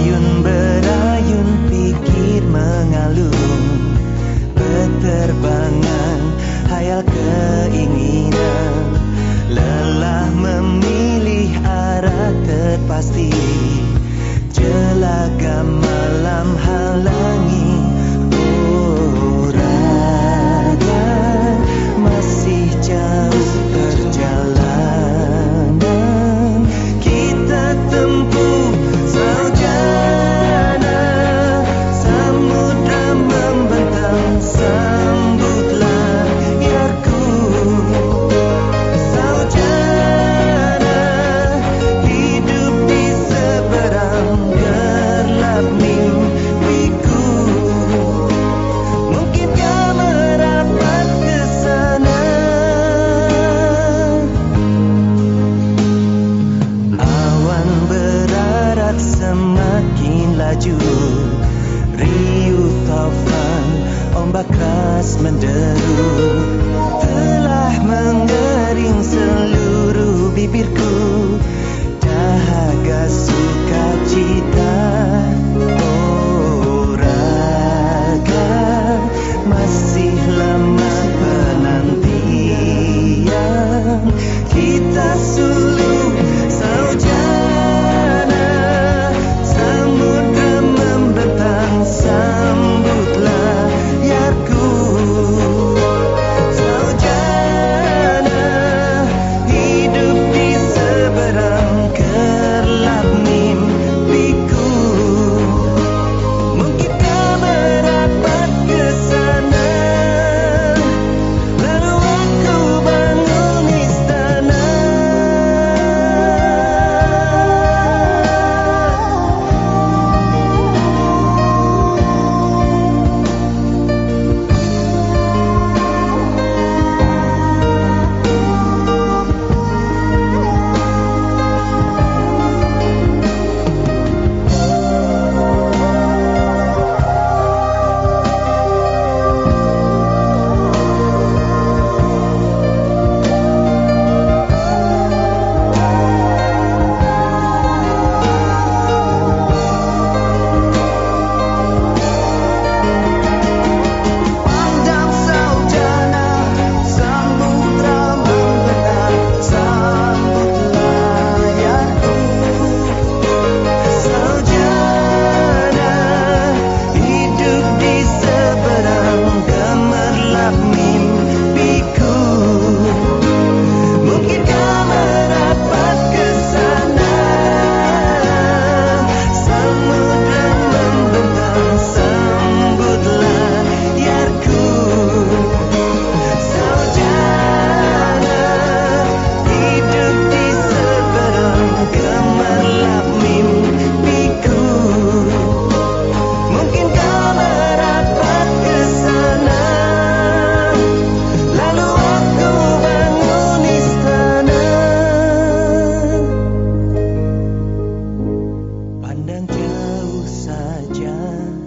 Ayun berayun pikir mengalun. Beterbangan hayal keinginan. Lelah memilih arah terpasti. Jelaga malam halangi semakin laju. Riuh taufan ombak keras menderu saja.